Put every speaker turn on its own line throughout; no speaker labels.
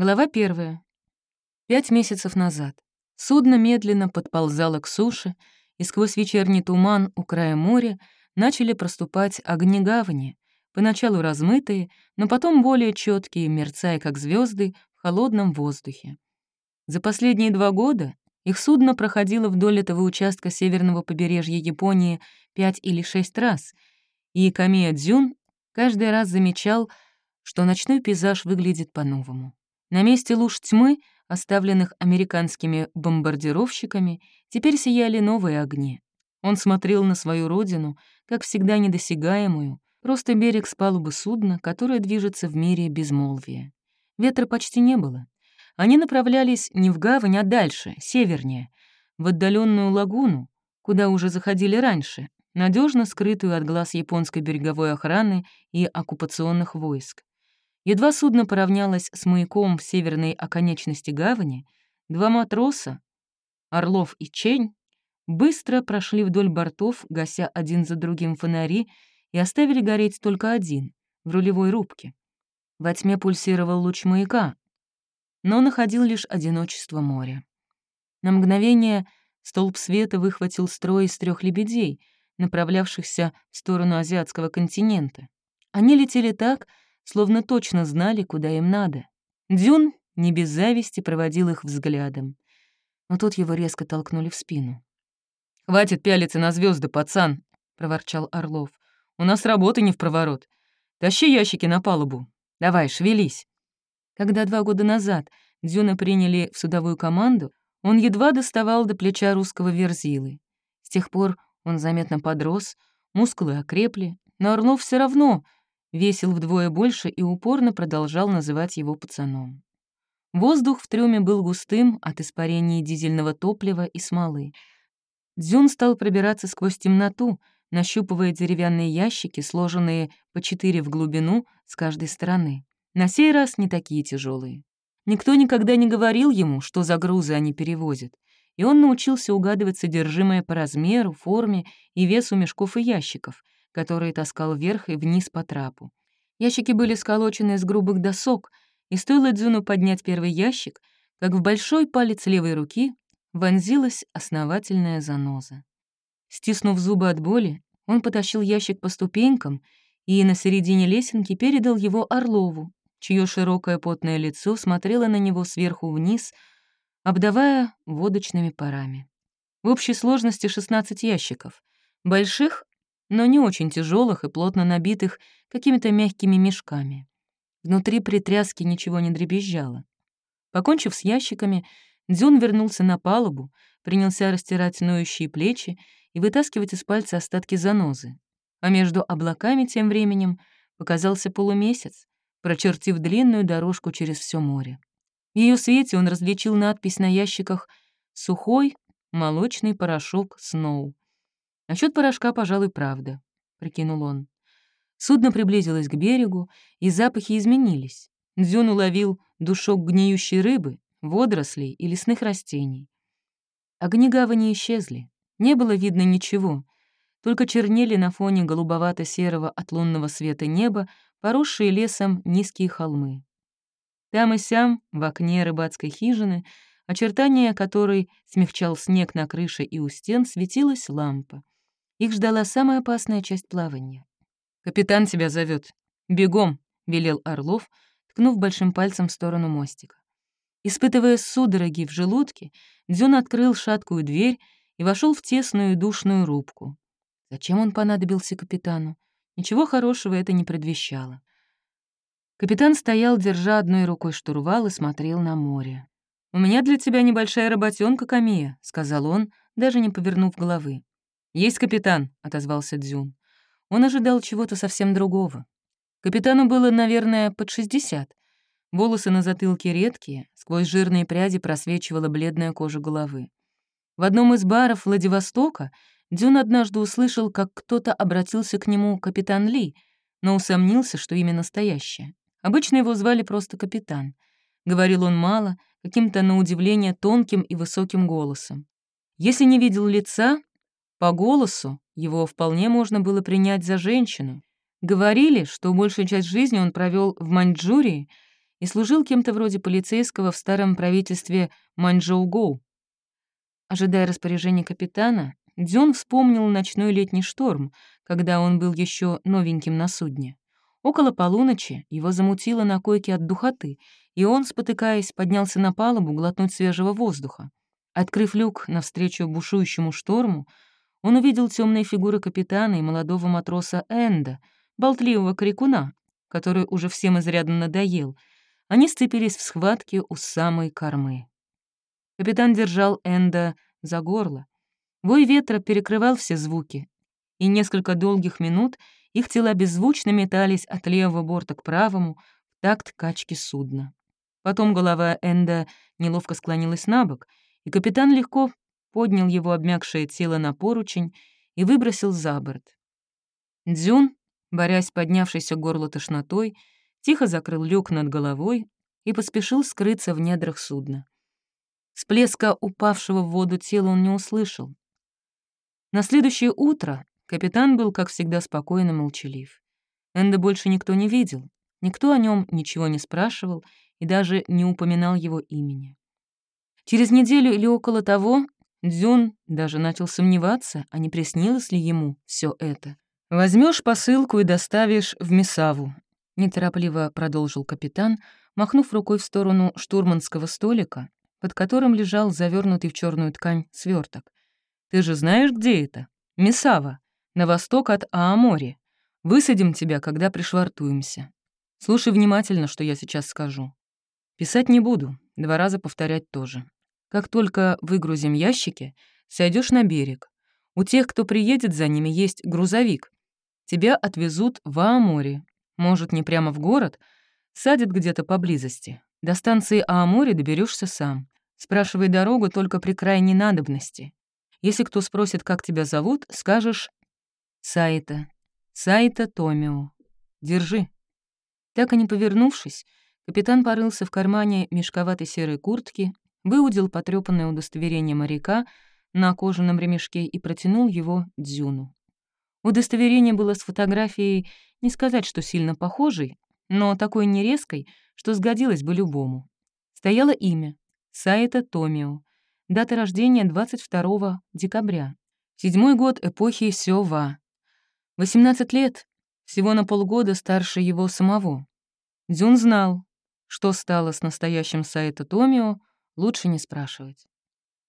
Глава первая. Пять месяцев назад. Судно медленно подползало к суше, и сквозь вечерний туман у края моря начали проступать огни гавани, поначалу размытые, но потом более четкие, мерцая как звезды в холодном воздухе. За последние два года их судно проходило вдоль этого участка северного побережья Японии пять или шесть раз, и Камия Дзюн каждый раз замечал, что ночной пейзаж выглядит по-новому. На месте луж тьмы, оставленных американскими бомбардировщиками, теперь сияли новые огни. Он смотрел на свою родину, как всегда недосягаемую, просто берег с палубы судна, которое движется в мире безмолвия. Ветра почти не было. Они направлялись не в гавань, а дальше, севернее, в отдаленную лагуну, куда уже заходили раньше, надежно скрытую от глаз японской береговой охраны и оккупационных войск. Едва судно поравнялось с маяком в северной оконечности гавани, два матроса, Орлов и Чень, быстро прошли вдоль бортов, гася один за другим фонари, и оставили гореть только один, в рулевой рубке. Во тьме пульсировал луч маяка, но находил лишь одиночество моря. На мгновение столб света выхватил строй из трех лебедей, направлявшихся в сторону азиатского континента. Они летели так, словно точно знали, куда им надо. Дюн не без зависти проводил их взглядом. Но тут его резко толкнули в спину. «Хватит пялиться на звезды, пацан!» — проворчал Орлов. «У нас работы не в проворот. Тащи ящики на палубу. Давай, шевелись!» Когда два года назад Дюна приняли в судовую команду, он едва доставал до плеча русского верзилы. С тех пор он заметно подрос, мускулы окрепли, но Орлов все равно весил вдвое больше и упорно продолжал называть его пацаном. Воздух в трюме был густым от испарения дизельного топлива и смолы. Дзюн стал пробираться сквозь темноту, нащупывая деревянные ящики, сложенные по четыре в глубину с каждой стороны. На сей раз не такие тяжелые. Никто никогда не говорил ему, что за грузы они перевозят, и он научился угадывать содержимое по размеру, форме и весу мешков и ящиков — которые таскал вверх и вниз по трапу. Ящики были сколочены из грубых досок, и стоило Дзюну поднять первый ящик, как в большой палец левой руки вонзилась основательная заноза. Стиснув зубы от боли, он потащил ящик по ступенькам и на середине лесенки передал его Орлову, чье широкое потное лицо смотрело на него сверху вниз, обдавая водочными парами. В общей сложности 16 ящиков. Больших но не очень тяжелых и плотно набитых какими-то мягкими мешками. Внутри при тряске ничего не дребезжало. Покончив с ящиками, Дзюн вернулся на палубу, принялся растирать ноющие плечи и вытаскивать из пальца остатки занозы. А между облаками тем временем показался полумесяц, прочертив длинную дорожку через все море. В ее свете он различил надпись на ящиках «Сухой молочный порошок Сноу». Насчет порошка, пожалуй, правда, — прикинул он. Судно приблизилось к берегу, и запахи изменились. Дзюн уловил душок гниющей рыбы, водорослей и лесных растений. Огни гавани исчезли. Не было видно ничего. Только чернели на фоне голубовато-серого от лунного света неба поросшие лесом низкие холмы. Там и сям, в окне рыбацкой хижины, очертания которой смягчал снег на крыше и у стен, светилась лампа. Их ждала самая опасная часть плавания. «Капитан тебя зовет. Бегом!» — велел Орлов, ткнув большим пальцем в сторону мостика. Испытывая судороги в желудке, Дзюн открыл шаткую дверь и вошел в тесную душную рубку. Зачем он понадобился капитану? Ничего хорошего это не предвещало. Капитан стоял, держа одной рукой штурвал и смотрел на море. «У меня для тебя небольшая работенка, Камия», — сказал он, даже не повернув головы. «Есть капитан», — отозвался Дзюн. Он ожидал чего-то совсем другого. Капитану было, наверное, под шестьдесят. Волосы на затылке редкие, сквозь жирные пряди просвечивала бледная кожа головы. В одном из баров Владивостока Дзюн однажды услышал, как кто-то обратился к нему капитан Ли, но усомнился, что имя настоящее. Обычно его звали просто капитан. Говорил он мало, каким-то на удивление тонким и высоким голосом. Если не видел лица, по голосу его вполне можно было принять за женщину. Говорили, что большую часть жизни он провел в Маньчжурии и служил кем-то вроде полицейского в старом правительстве Маньчжоу-Гоу. Ожидая распоряжения капитана, Дзюн вспомнил ночной летний шторм, когда он был еще новеньким на судне. Около полуночи его замутило на койке от духоты, и он, спотыкаясь, поднялся на палубу глотнуть свежего воздуха. Открыв люк навстречу бушующему шторму, он увидел темные фигуры капитана и молодого матроса Энда, болтливого крикуна, который уже всем изрядно надоел. Они сцепились в схватке у самой кормы. Капитан держал Энда за горло. Вой ветра перекрывал все звуки, и несколько долгих минут их тела беззвучно метались от левого борта к правому в такт качки судна. Потом голова Энда неловко склонилась на бок, и капитан легко поднял его обмякшее тело на поручень и выбросил за борт. Дзюн, борясь поднявшейся горло тошнотой, тихо закрыл люк над головой и поспешил скрыться в недрах судна. Всплеска упавшего в воду тела он не услышал. На следующее утро капитан был, как всегда, спокойно молчалив. Энда больше никто не видел, никто о нем ничего не спрашивал и даже не упоминал его имени. Через неделю или около того Дзюн даже начал сомневаться, а не приснилось ли ему все это. Возьмешь посылку и доставишь в Месаву», — неторопливо продолжил капитан, махнув рукой в сторону штурманского столика, под которым лежал завернутый в черную ткань сверток. «Ты же знаешь, где это? Месава, на восток от Аамори. Высадим тебя, когда пришвартуемся. Слушай внимательно, что я сейчас скажу. Писать не буду, два раза повторять тоже. Как только выгрузим ящики, сойдешь на берег. У тех, кто приедет за ними, есть грузовик. Тебя отвезут в Ааморе. Может, не прямо в город, садят где-то поблизости. До станции Ааморе доберешься сам. Спрашивай дорогу только при крайней надобности. Если кто спросит, как тебя зовут, скажешь «Сайта». «Сайта Томио». Держи. Так и не повернувшись, капитан порылся в кармане мешковатой серой куртки выудил потрёпанное удостоверение моряка на кожаном ремешке и протянул его Дзюну. Удостоверение было с фотографией, не сказать, что сильно похожей, но такой нерезкой, что сгодилось бы любому. Стояло имя — Саита Томио, дата рождения 22 декабря, седьмой год эпохи Сёва. 18 лет, всего на полгода старше его самого. Дзюн знал, что стало с настоящим Саита Томио лучше не спрашивать.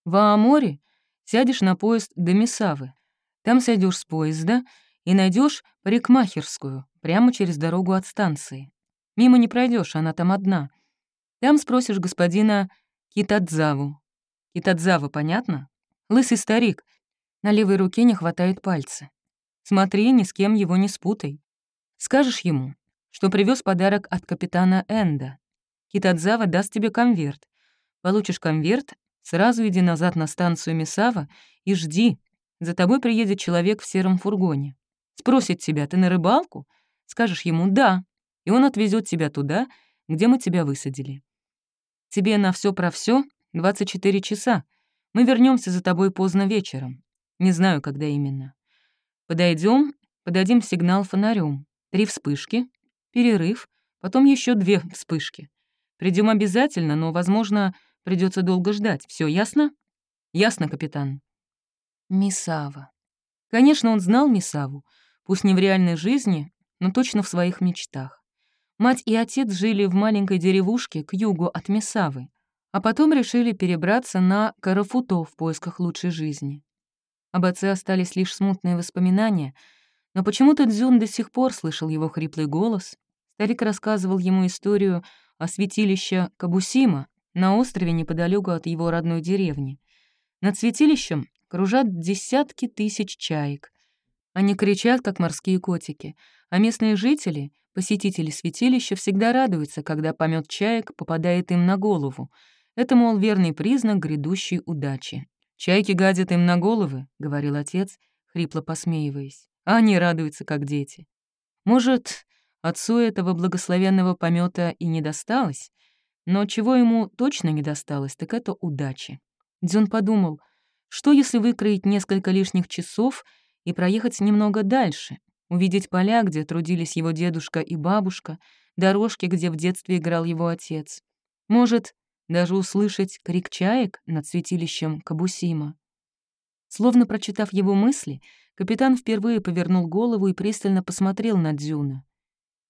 В Ааморе сядешь на поезд до Месавы. Там сойдешь с поезда и найдешь парикмахерскую прямо через дорогу от станции. Мимо не пройдешь, она там одна. Там спросишь господина Китадзаву. Китадзава, понятно? Лысый старик. На левой руке не хватает пальца. Смотри, ни с кем его не спутай. Скажешь ему, что привез подарок от капитана Энда. Китадзава даст тебе конверт. Получишь конверт, сразу иди назад на станцию Месава и жди. За тобой приедет человек в сером фургоне. Спросит тебя, ты на рыбалку? Скажешь ему «да», и он отвезет тебя туда, где мы тебя высадили. Тебе на все про все 24 часа. Мы вернемся за тобой поздно вечером. Не знаю, когда именно. Подойдем, подадим сигнал фонарем. Три вспышки, перерыв, потом еще две вспышки. Придем обязательно, но, возможно, Придется долго ждать. Все ясно? Ясно, капитан. Мисава. Конечно, он знал Мисаву, пусть не в реальной жизни, но точно в своих мечтах. Мать и отец жили в маленькой деревушке к югу от Мисавы, а потом решили перебраться на Карафуто в поисках лучшей жизни. Об отце остались лишь смутные воспоминания, но почему-то Дзюн до сих пор слышал его хриплый голос. Старик рассказывал ему историю о святилище Кабусима, на острове неподалеку от его родной деревни. Над святилищем кружат десятки тысяч чаек. Они кричат, как морские котики, а местные жители, посетители святилища, всегда радуются, когда помет чаек попадает им на голову. Это, мол, верный признак грядущей удачи. «Чайки гадят им на головы», — говорил отец, хрипло посмеиваясь. А они радуются, как дети. Может, отцу этого благословенного помета и не досталось, но чего ему точно не досталось, так это удачи. Дзюн подумал, что если выкроить несколько лишних часов и проехать немного дальше, увидеть поля, где трудились его дедушка и бабушка, дорожке, где в детстве играл его отец. Может, даже услышать крик чаек над святилищем Кабусима. Словно прочитав его мысли, капитан впервые повернул голову и пристально посмотрел на Дзюна.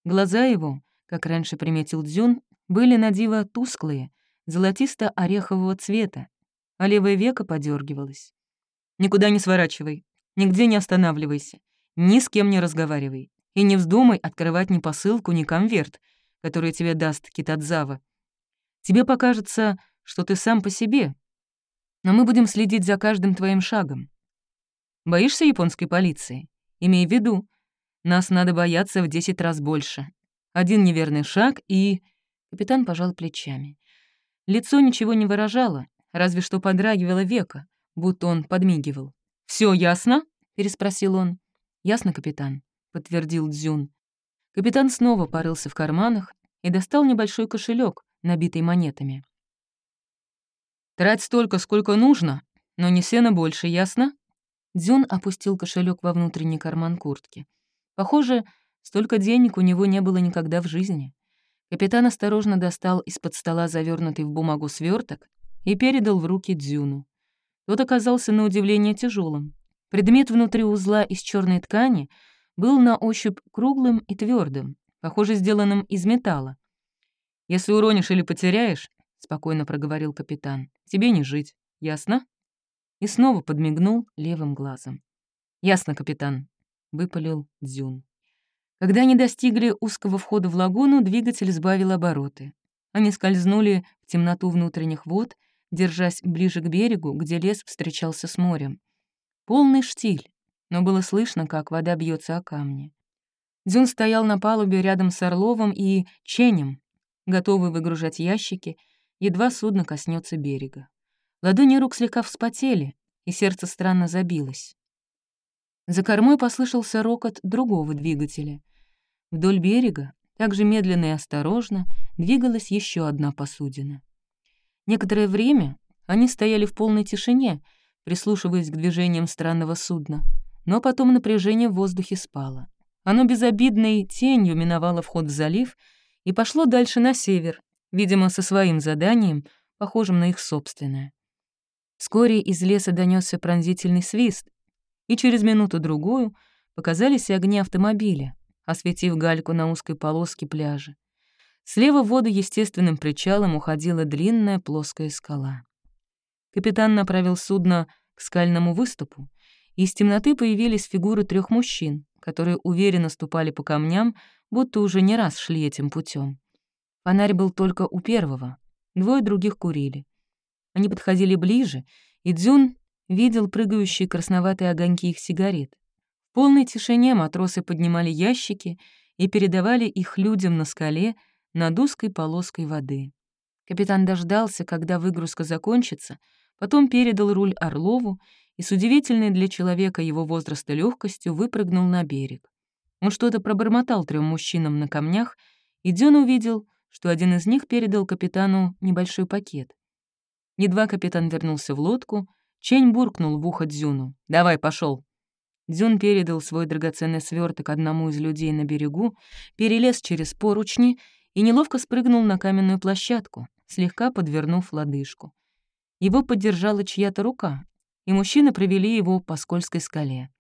Глаза его, как раньше приметил Дзюн, были на диво тусклые, золотисто-орехового цвета, а левое веко подергивалось. «Никуда не сворачивай, нигде не останавливайся, ни с кем не разговаривай и не вздумай открывать ни посылку, ни конверт, который тебе даст Китадзава. Тебе покажется, что ты сам по себе, но мы будем следить за каждым твоим шагом. Боишься японской полиции? Имей в виду, нас надо бояться в десять раз больше. Один неверный шаг и...» Капитан пожал плечами. Лицо ничего не выражало, разве что подрагивало века, будто он подмигивал. Все ясно?» — переспросил он. «Ясно, капитан», — подтвердил Дзюн. Капитан снова порылся в карманах и достал небольшой кошелек, набитый монетами. «Трать столько, сколько нужно, но не сено больше, ясно?» Дзюн опустил кошелек во внутренний карман куртки. Похоже, столько денег у него не было никогда в жизни. Капитан осторожно достал из-под стола завернутый в бумагу сверток и передал в руки Дзюну. Тот оказался на удивление тяжелым. Предмет внутри узла из черной ткани был на ощупь круглым и твердым, похоже, сделанным из металла. «Если уронишь или потеряешь», — спокойно проговорил капитан, — «тебе не жить, ясно?» И снова подмигнул левым глазом. «Ясно, капитан», — выпалил Дзюн. Когда они достигли узкого входа в лагуну, двигатель сбавил обороты. Они скользнули в темноту внутренних вод, держась ближе к берегу, где лес встречался с морем. Полный штиль, но было слышно, как вода бьется о камни. Дзюн стоял на палубе рядом с Орловым и Ченем, готовый выгружать ящики, едва судно коснется берега. Ладони рук слегка вспотели, и сердце странно забилось. За кормой послышался рокот другого двигателя. Вдоль берега, также медленно и осторожно, двигалась еще одна посудина. Некоторое время они стояли в полной тишине, прислушиваясь к движениям странного судна, но потом напряжение в воздухе спало. Оно безобидной тенью миновало вход в залив и пошло дальше на север, видимо, со своим заданием, похожим на их собственное. Вскоре из леса донесся пронзительный свист, и через минуту-другую показались огни автомобиля осветив гальку на узкой полоске пляжа. Слева в воду естественным причалом уходила длинная плоская скала. Капитан направил судно к скальному выступу, и из темноты появились фигуры трех мужчин, которые уверенно ступали по камням, будто уже не раз шли этим путем. Фонарь был только у первого, двое других курили. Они подходили ближе, и Дзюн видел прыгающие красноватые огоньки их сигарет. Полной тишине матросы поднимали ящики и передавали их людям на скале над узкой полоской воды. Капитан дождался, когда выгрузка закончится, потом передал руль Орлову и с удивительной для человека его возраста легкостью выпрыгнул на берег. Он что-то пробормотал трем мужчинам на камнях, и Дюн увидел, что один из них передал капитану небольшой пакет. Едва капитан вернулся в лодку, Чень буркнул в ухо Дзюну. «Давай, пошел. Дзюн передал свой драгоценный сверток одному из людей на берегу, перелез через поручни и неловко спрыгнул на каменную площадку, слегка подвернув лодыжку. Его поддержала чья-то рука, и мужчины провели его по скользкой скале.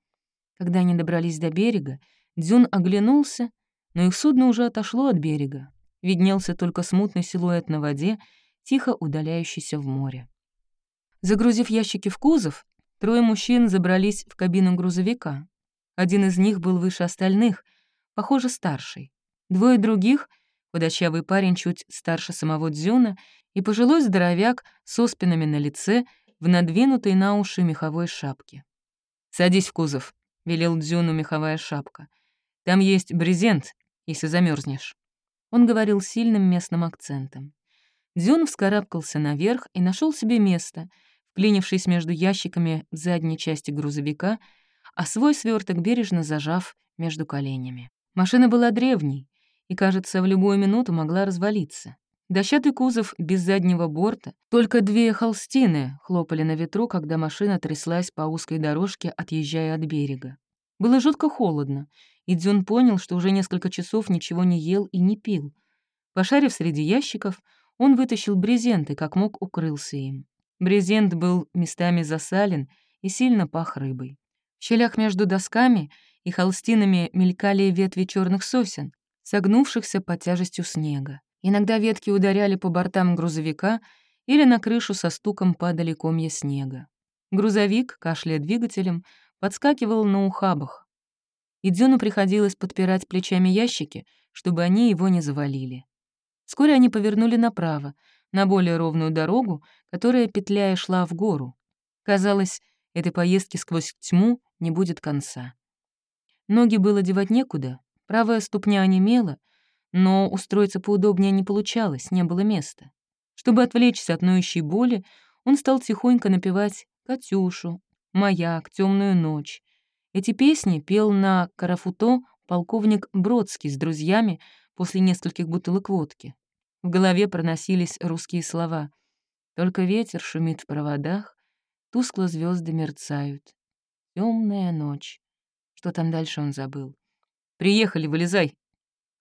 Когда они добрались до берега, Дзюн оглянулся, но их судно уже отошло от берега. Виднелся только смутный силуэт на воде, тихо удаляющийся в море. Загрузив ящики в кузов, Трое мужчин забрались в кабину грузовика. Один из них был выше остальных, похоже, старший. Двое других — худощавый парень чуть старше самого Дзюна и пожилой здоровяк с оспинами на лице в надвинутой на уши меховой шапке. «Садись в кузов», — велел Дзюну меховая шапка. «Там есть брезент, если замерзнешь. Он говорил сильным местным акцентом. Дзюн вскарабкался наверх и нашел себе место — вклинившись между ящиками в задней части грузовика, а свой сверток бережно зажав между коленями. Машина была древней и, кажется, в любую минуту могла развалиться. Дощатый кузов без заднего борта, только две холстины хлопали на ветру, когда машина тряслась по узкой дорожке, отъезжая от берега. Было жутко холодно, и Дзюн понял, что уже несколько часов ничего не ел и не пил. Пошарив среди ящиков, он вытащил брезент и как мог укрылся им. Брезент был местами засален и сильно пах рыбой. В щелях между досками и холстинами мелькали ветви черных сосен, согнувшихся под тяжестью снега. Иногда ветки ударяли по бортам грузовика или на крышу со стуком падали комья снега. Грузовик, кашляя двигателем, подскакивал на ухабах. И Дзюну приходилось подпирать плечами ящики, чтобы они его не завалили. Вскоре они повернули направо, на более ровную дорогу, которая, петляя, шла в гору. Казалось, этой поездки сквозь тьму не будет конца. Ноги было девать некуда, правая ступня онемела, но устроиться поудобнее не получалось, не было места. Чтобы отвлечься от ноющей боли, он стал тихонько напевать «Катюшу», «Маяк», «Темную ночь». Эти песни пел на карафуто полковник Бродский с друзьями после нескольких бутылок водки. В голове проносились русские слова. Только ветер шумит в проводах, тускло звезды мерцают. Темная ночь. Что там дальше он забыл? «Приехали, вылезай!»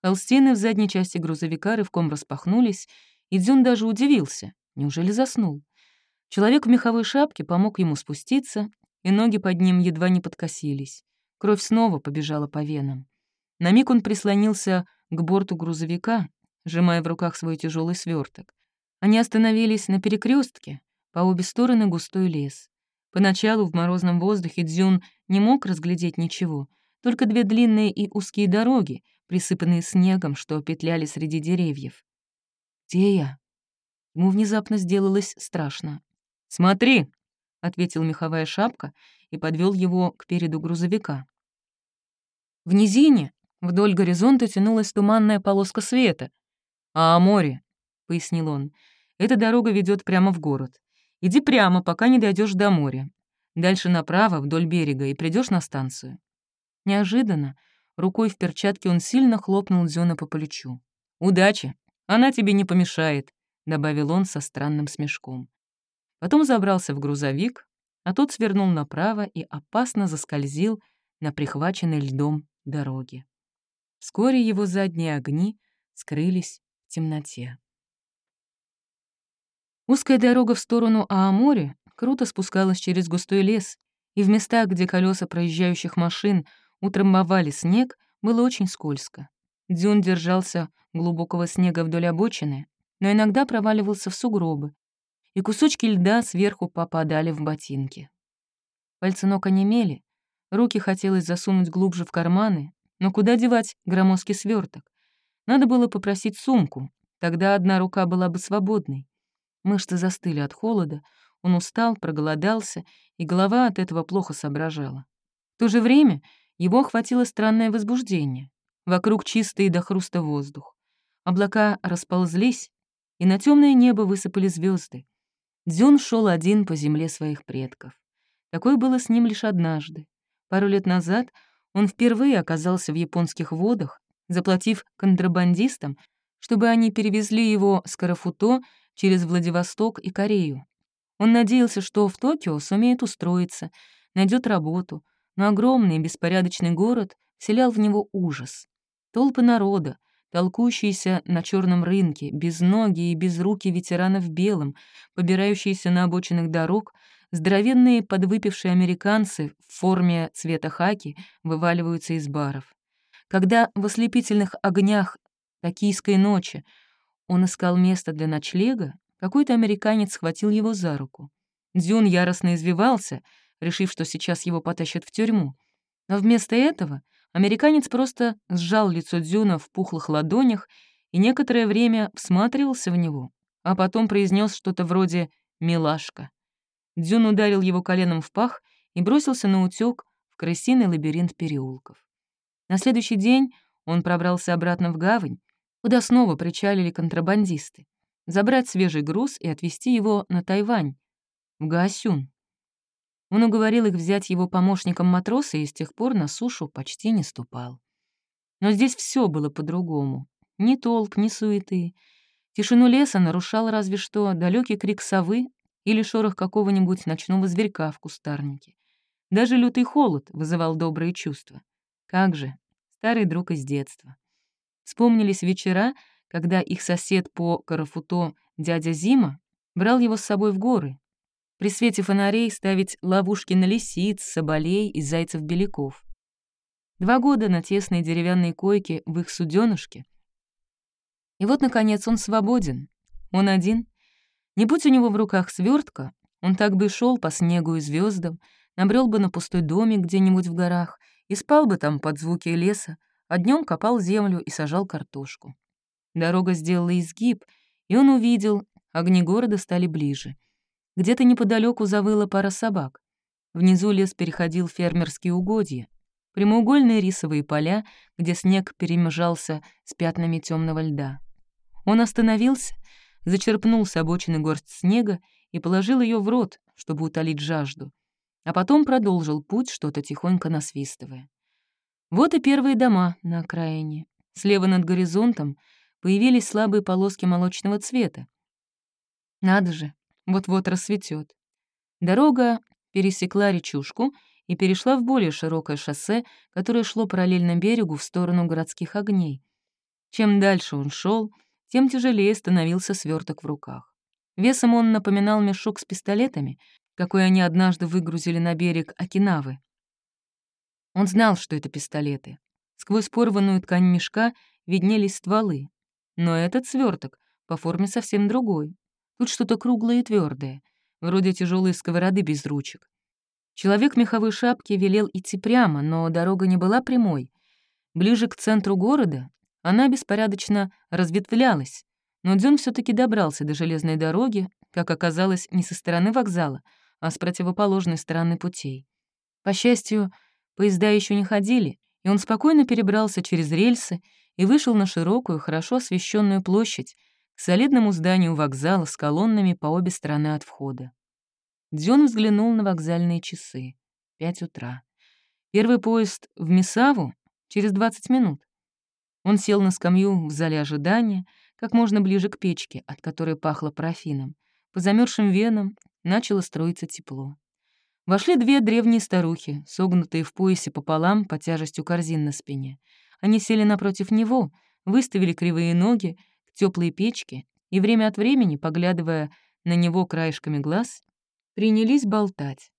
Холстины в задней части грузовика рывком распахнулись, и Дзюн даже удивился. Неужели заснул? Человек в меховой шапке помог ему спуститься, и ноги под ним едва не подкосились. Кровь снова побежала по венам. На миг он прислонился к борту грузовика, сжимая в руках свой тяжелый сверток. Они остановились на перекрестке, по обе стороны густой лес. Поначалу в морозном воздухе Дзюн не мог разглядеть ничего, только две длинные и узкие дороги, присыпанные снегом, что петляли среди деревьев. «Где я?» Ему внезапно сделалось страшно. «Смотри!» — ответил меховая шапка и подвел его к переду грузовика. В низине вдоль горизонта тянулась туманная полоска света, «А о море», — пояснил он, — «эта дорога ведет прямо в город. Иди прямо, пока не дойдешь до моря. Дальше направо, вдоль берега, и придешь на станцию». Неожиданно, рукой в перчатке он сильно хлопнул Дзюна по плечу. «Удачи! Она тебе не помешает», — добавил он со странным смешком. Потом забрался в грузовик, а тот свернул направо и опасно заскользил на прихваченной льдом дороге. Вскоре его задние огни скрылись темноте. Узкая дорога в сторону Аамори круто спускалась через густой лес, и в местах, где колеса проезжающих машин утрамбовали снег, было очень скользко. Дзюн держался глубокого снега вдоль обочины, но иногда проваливался в сугробы, и кусочки льда сверху попадали в ботинки. Пальцы ног онемели, руки хотелось засунуть глубже в карманы, но куда девать громоздкий сверток? Надо было попросить сумку, тогда одна рука была бы свободной. Мышцы застыли от холода, он устал, проголодался, и голова от этого плохо соображала. В то же время его охватило странное возбуждение. Вокруг чистый до хруста воздух. Облака расползлись, и на темное небо высыпали звезды. Дзюн шел один по земле своих предков. Такое было с ним лишь однажды. Пару лет назад он впервые оказался в японских водах заплатив контрабандистам, чтобы они перевезли его с Карафуто через Владивосток и Корею. Он надеялся, что в Токио сумеет устроиться, найдет работу, но огромный беспорядочный город вселял в него ужас. Толпы народа, толкующиеся на черном рынке, без ноги и без руки ветеранов в белом, побирающиеся на обочинах дорог, здоровенные подвыпившие американцы в форме цвета хаки вываливаются из баров. Когда в ослепительных огнях токийской ночи он искал место для ночлега, какой-то американец схватил его за руку. Дзюн яростно извивался, решив, что сейчас его потащат в тюрьму. Но вместо этого американец просто сжал лицо Дзюна в пухлых ладонях и некоторое время всматривался в него, а потом произнес что-то вроде «милашка». Дзюн ударил его коленом в пах и бросился на утёк в крысиный лабиринт переулков. На следующий день он пробрался обратно в гавань, куда снова причалили контрабандисты, забрать свежий груз и отвезти его на Тайвань, в Гаосюн. Он уговорил их взять его помощником матроса и с тех пор на сушу почти не ступал. Но здесь все было по-другому. Ни толп, ни суеты. Тишину леса нарушал разве что далекий крик совы или шорох какого-нибудь ночного зверька в кустарнике. Даже лютый холод вызывал добрые чувства. Как же, старый друг из детства. Вспомнились вечера, когда их сосед по Карафуто, дядя Зима, брал его с собой в горы. При свете фонарей ставить ловушки на лисиц, соболей и зайцев-беляков. Два года на тесной деревянной койке в их суденышке. И вот, наконец, он свободен. Он один. Не будь у него в руках свертка, он так бы шел по снегу и звездам, набрел бы на пустой домик где-нибудь в горах и спал бы там под звуки леса, а днем копал землю и сажал картошку. Дорога сделала изгиб, и он увидел, огни города стали ближе. Где-то неподалеку завыла пара собак. Внизу лес переходил фермерские угодья. Прямоугольные рисовые поля, где снег перемежался с пятнами темного льда. Он остановился, зачерпнул с обочины горсть снега и положил ее в рот, чтобы утолить жажду, а потом продолжил путь, что-то тихонько насвистывая. Вот и первые дома на окраине. Слева над горизонтом появились слабые полоски молочного цвета. Надо же, вот-вот рассветет. Дорога пересекла речушку и перешла в более широкое шоссе, которое шло параллельно берегу в сторону городских огней. Чем дальше он шел, тем тяжелее становился сверток в руках. Весом он напоминал мешок с пистолетами, какой они однажды выгрузили на берег Окинавы. Он знал, что это пистолеты. Сквозь порванную ткань мешка виднелись стволы. Но этот сверток по форме совсем другой. Тут что-то круглое и твердое, вроде тяжелой сковороды без ручек. Человек меховой шапке велел идти прямо, но дорога не была прямой. Ближе к центру города она беспорядочно разветвлялась, но Дзюн все таки добрался до железной дороги, как оказалось, не со стороны вокзала, а с противоположной стороны путей. По счастью, Поезда еще не ходили, и он спокойно перебрался через рельсы и вышел на широкую, хорошо освещенную площадь к солидному зданию вокзала с колоннами по обе стороны от входа. Дзён взглянул на вокзальные часы. Пять утра. Первый поезд в Мисаву через 20 минут. Он сел на скамью в зале ожидания, как можно ближе к печке, от которой пахло парафином. По замерзшим венам начало строиться тепло. Вошли две древние старухи, согнутые в поясе пополам по тяжестью корзин на спине. Они сели напротив него, выставили кривые ноги к теплой печке и время от времени, поглядывая на него краешками глаз, принялись болтать.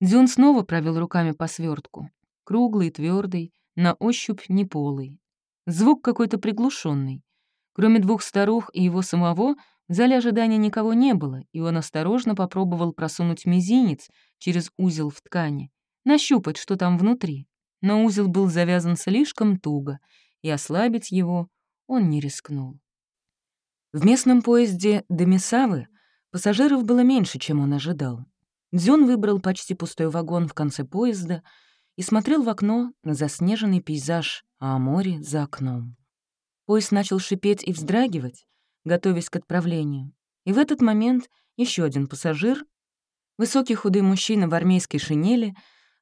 Дзюн снова провел руками по свертку, круглый, твердый, на ощупь неполый. Звук какой-то приглушенный. Кроме двух старух и его самого — в зале ожидания никого не было, и он осторожно попробовал просунуть мизинец через узел в ткани, нащупать, что там внутри. Но узел был завязан слишком туго, и ослабить его он не рискнул. В местном поезде до Месавы пассажиров было меньше, чем он ожидал. Дзюн выбрал почти пустой вагон в конце поезда и смотрел в окно на заснеженный пейзаж, а море за окном. Поезд начал шипеть и вздрагивать, готовясь к отправлению. И в этот момент еще один пассажир, высокий худой мужчина в армейской шинели,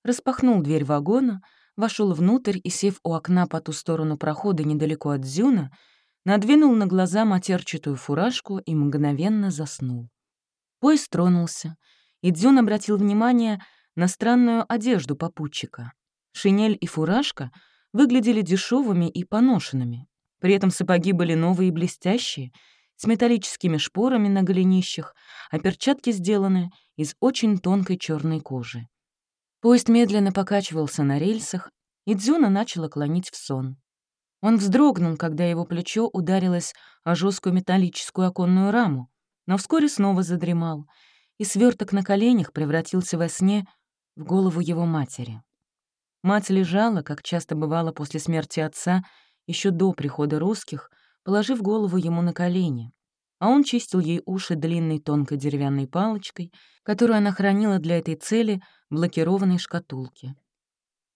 распахнул дверь вагона, вошел внутрь и, сев у окна по ту сторону прохода недалеко от Зюна, надвинул на глаза матерчатую фуражку и мгновенно заснул. Поезд тронулся, и Дзюн обратил внимание на странную одежду попутчика. Шинель и фуражка выглядели дешевыми и поношенными. При этом сапоги были новые и блестящие, с металлическими шпорами на голенищах, а перчатки сделаны из очень тонкой черной кожи. Поезд медленно покачивался на рельсах, и Дзюна начала клонить в сон. Он вздрогнул, когда его плечо ударилось о жесткую металлическую оконную раму, но вскоре снова задремал, и сверток на коленях превратился во сне в голову его матери. Мать лежала, как часто бывало после смерти отца, еще до прихода русских, положив голову ему на колени, а он чистил ей уши длинной тонкой деревянной палочкой, которую она хранила для этой цели в лакированной шкатулке.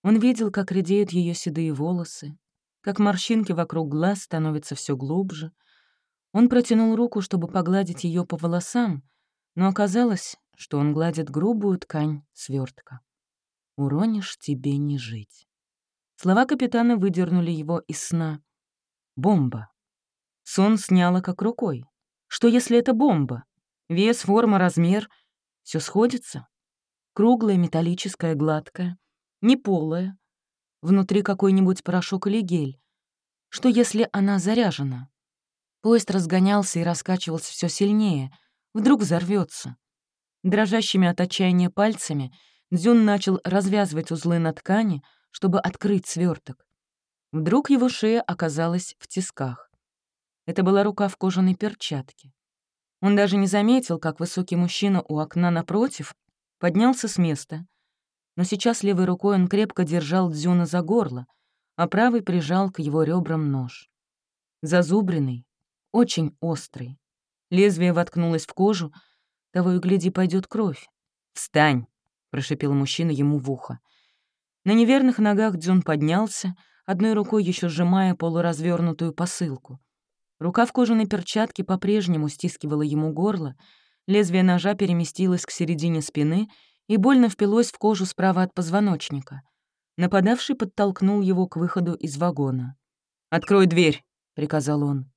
Он видел, как редеют ее седые волосы, как морщинки вокруг глаз становятся все глубже. Он протянул руку, чтобы погладить ее по волосам, но оказалось, что он гладит грубую ткань свертка. «Уронишь тебе не жить». Слова капитана выдернули его из сна. Бомба. Сон сняло как рукой. Что если это бомба? Вес, форма, размер — все сходится. Круглая, металлическая, гладкая, неполая. внутри какой-нибудь порошок или гель. Что если она заряжена? Поезд разгонялся и раскачивался все сильнее. Вдруг взорвется. Дрожащими от отчаяния пальцами Дзюн начал развязывать узлы на ткани, чтобы открыть сверток. Вдруг его шея оказалась в тисках. Это была рука в кожаной перчатке. Он даже не заметил, как высокий мужчина у окна напротив поднялся с места. Но сейчас левой рукой он крепко держал Дзюна за горло, а правой прижал к его ребрам нож. Зазубренный, очень острый. Лезвие воткнулось в кожу, того и гляди, пойдет кровь. «Встань!» — прошипел мужчина ему в ухо. На неверных ногах Дзюн поднялся, одной рукой еще сжимая полуразвернутую посылку. Рука в кожаной перчатке по-прежнему стискивала ему горло, лезвие ножа переместилось к середине спины и больно впилось в кожу справа от позвоночника. Нападавший подтолкнул его к выходу из вагона. «Открой дверь!» — приказал он.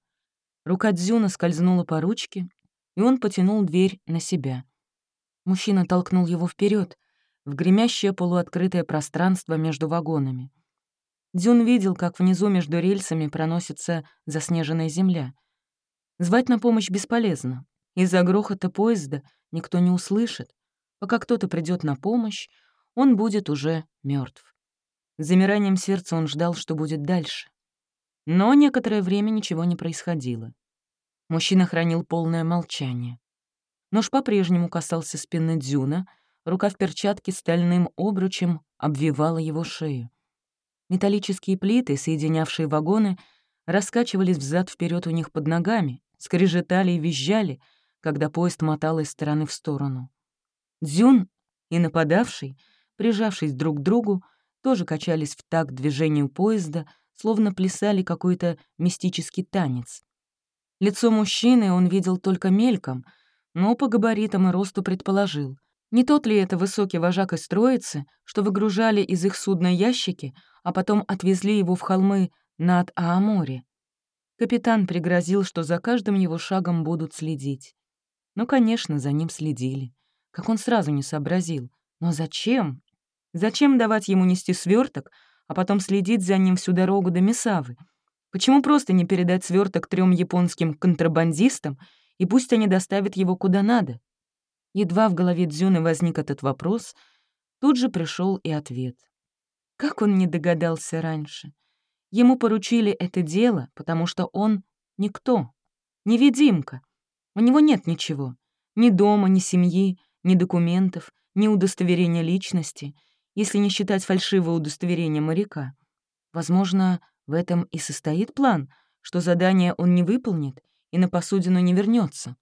Рука Дзюна скользнула по ручке, и он потянул дверь на себя. Мужчина толкнул его вперед, в гремящее полуоткрытое пространство между вагонами. Дзюн видел, как внизу между рельсами проносится заснеженная земля. Звать на помощь бесполезно. Из-за грохота поезда никто не услышит. Пока кто-то придет на помощь, он будет уже мертв. С замиранием сердца он ждал, что будет дальше. Но некоторое время ничего не происходило. Мужчина хранил полное молчание. Нож по-прежнему касался спины Дзюна, рука в перчатке стальным обручем обвивала его шею. Металлические плиты, соединявшие вагоны, раскачивались взад вперед у них под ногами, скрежетали и визжали, когда поезд мотал из стороны в сторону. Дзюн и нападавший, прижавшись друг к другу, тоже качались в такт движению поезда, словно плясали какой-то мистический танец. Лицо мужчины он видел только мельком, но по габаритам и росту предположил. Не тот ли это высокий вожак из троицы, что выгружали из их судна ящики, а потом отвезли его в холмы над Ааморе. Капитан пригрозил, что за каждым его шагом будут следить. Ну, конечно, за ним следили. Как он сразу не сообразил. Но зачем? Зачем давать ему нести сверток, а потом следить за ним всю дорогу до Месавы? Почему просто не передать сверток трем японским контрабандистам, и пусть они доставят его куда надо? Едва в голове Дзюны возник этот вопрос, тут же пришел и ответ. Как он не догадался раньше? Ему поручили это дело, потому что он никто, невидимка. У него нет ничего. Ни дома, ни семьи, ни документов, ни удостоверения личности, если не считать фальшивого удостоверения моряка. Возможно, в этом и состоит план, что задание он не выполнит и на посудину не вернется.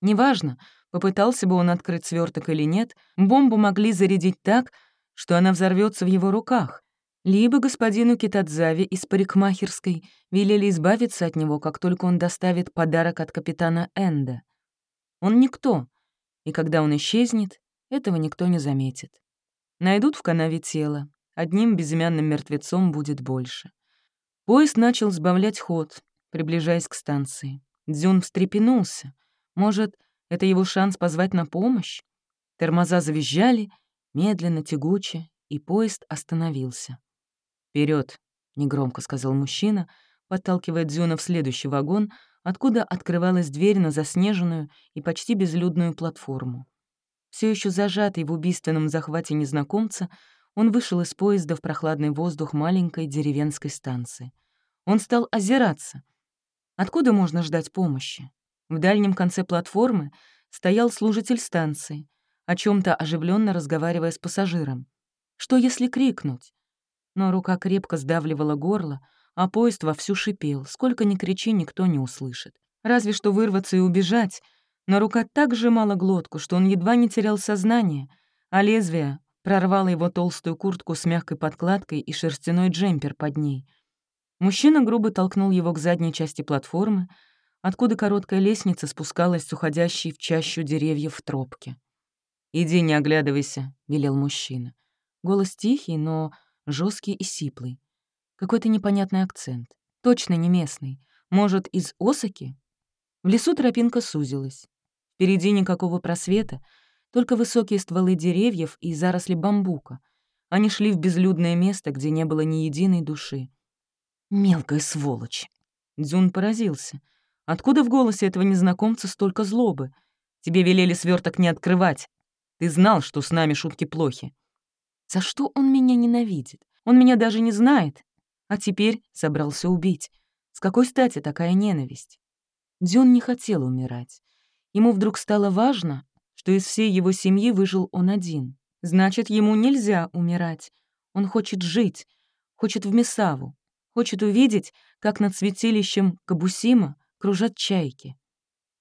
Неважно, попытался бы он открыть сверток или нет, бомбу могли зарядить так, что она взорвется в его руках, либо господину Китадзаве из парикмахерской велели избавиться от него, как только он доставит подарок от капитана Энда. Он никто, и когда он исчезнет, этого никто не заметит. Найдут в канаве тело, одним безымянным мертвецом будет больше. Поезд начал сбавлять ход, приближаясь к станции. Дзюн встрепенулся. Может, это его шанс позвать на помощь? Тормоза завизжали — медленно, тягуче, и поезд остановился. Вперед, негромко сказал мужчина, подталкивая Дзюна в следующий вагон, откуда открывалась дверь на заснеженную и почти безлюдную платформу. Все еще зажатый в убийственном захвате незнакомца, он вышел из поезда в прохладный воздух маленькой деревенской станции. Он стал озираться. Откуда можно ждать помощи? В дальнем конце платформы стоял служитель станции, о чем то оживленно разговаривая с пассажиром. Что, если крикнуть? Но рука крепко сдавливала горло, а поезд вовсю шипел. Сколько ни кричи, никто не услышит. Разве что вырваться и убежать, но рука так сжимала глотку, что он едва не терял сознание, а лезвие прорвало его толстую куртку с мягкой подкладкой и шерстяной джемпер под ней. Мужчина грубо толкнул его к задней части платформы, откуда короткая лестница спускалась с уходящей в чащу деревьев в тропке. «Иди, не оглядывайся», — велел мужчина. Голос тихий, но жесткий и сиплый. Какой-то непонятный акцент. Точно не местный. Может, из Осаки? В лесу тропинка сузилась. Впереди никакого просвета, только высокие стволы деревьев и заросли бамбука. Они шли в безлюдное место, где не было ни единой души. «Мелкая сволочь!» Дзюн поразился. Откуда в голосе этого незнакомца столько злобы? Тебе велели сверток не открывать. Ты знал, что с нами шутки плохи. За что он меня ненавидит? Он меня даже не знает. А теперь собрался убить. С какой стати такая ненависть? Дзюн не хотел умирать. Ему вдруг стало важно, что из всей его семьи выжил он один. Значит, ему нельзя умирать. Он хочет жить, хочет в Месаву, хочет увидеть, как над святилищем Кабусима кружат чайки.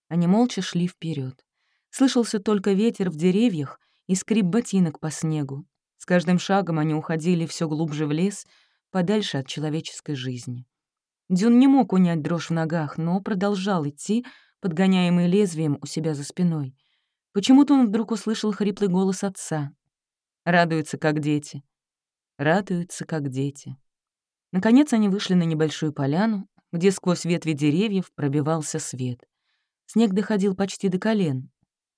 Они молча шли вперед. Слышался только ветер в деревьях и скрип ботинок по снегу. С каждым шагом они уходили все глубже в лес, подальше от человеческой жизни. Дюн не мог унять дрожь в ногах, но продолжал идти, подгоняемый лезвием у себя за спиной. Почему-то он вдруг услышал хриплый голос отца. «Радуются, как дети. Радуются, как дети». Наконец они вышли на небольшую поляну, где сквозь ветви деревьев пробивался свет. Снег доходил почти до колен.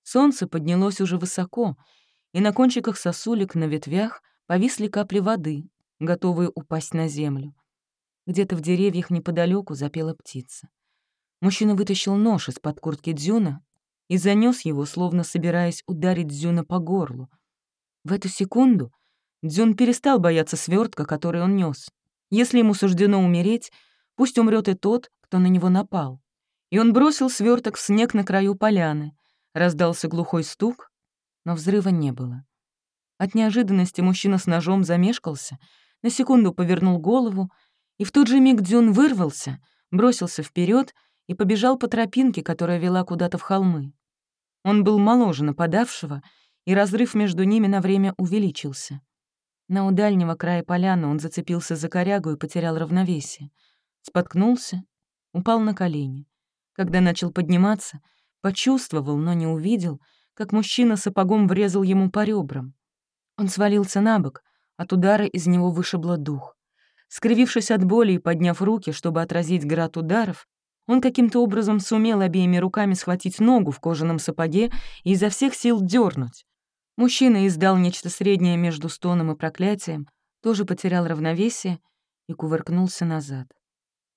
Солнце поднялось уже высоко, и на кончиках сосулек на ветвях повисли капли воды, готовые упасть на землю. Где-то в деревьях неподалеку запела птица. Мужчина вытащил нож из-под куртки Дзюна и занес его, словно собираясь ударить Дзюна по горлу. В эту секунду Дзюн перестал бояться свертка, который он нес. Если ему суждено умереть, пусть умрет и тот, кто на него напал. И он бросил сверток в снег на краю поляны. Раздался глухой стук, но взрыва не было. От неожиданности мужчина с ножом замешкался, на секунду повернул голову, и в тот же миг Дзюн вырвался, бросился вперед и побежал по тропинке, которая вела куда-то в холмы. Он был моложе нападавшего, и разрыв между ними на время увеличился. На у дальнего края поляны он зацепился за корягу и потерял равновесие. Споткнулся, упал на колени. Когда начал подниматься, почувствовал, но не увидел, как мужчина сапогом врезал ему по ребрам. Он свалился на бок, от удара из него вышибло дух. Скривившись от боли и подняв руки, чтобы отразить град ударов, он каким-то образом сумел обеими руками схватить ногу в кожаном сапоге и изо всех сил дернуть. Мужчина издал нечто среднее между стоном и проклятием, тоже потерял равновесие и кувыркнулся назад.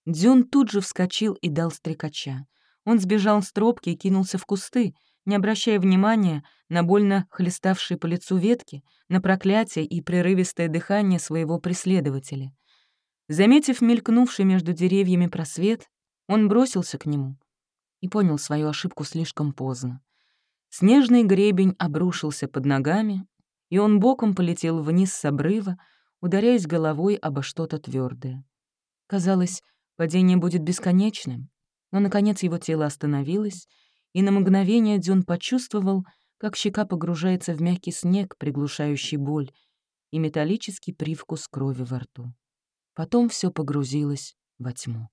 Дзюн тут же вскочил и дал стрекача. Он сбежал с тропки и кинулся в кусты, не обращая внимания на больно хлеставшие по лицу ветки, на проклятие и прерывистое дыхание своего преследователя. Заметив мелькнувший между деревьями просвет, он бросился к нему и понял свою ошибку слишком поздно. Снежный гребень обрушился под ногами, и он боком полетел вниз с обрыва, ударяясь головой обо что-то твердое. Казалось, падение будет бесконечным, но, наконец, его тело остановилось, и на мгновение Дюн почувствовал, как щека погружается в мягкий снег, приглушающий боль, и металлический привкус крови во рту. Потом все погрузилось во тьму.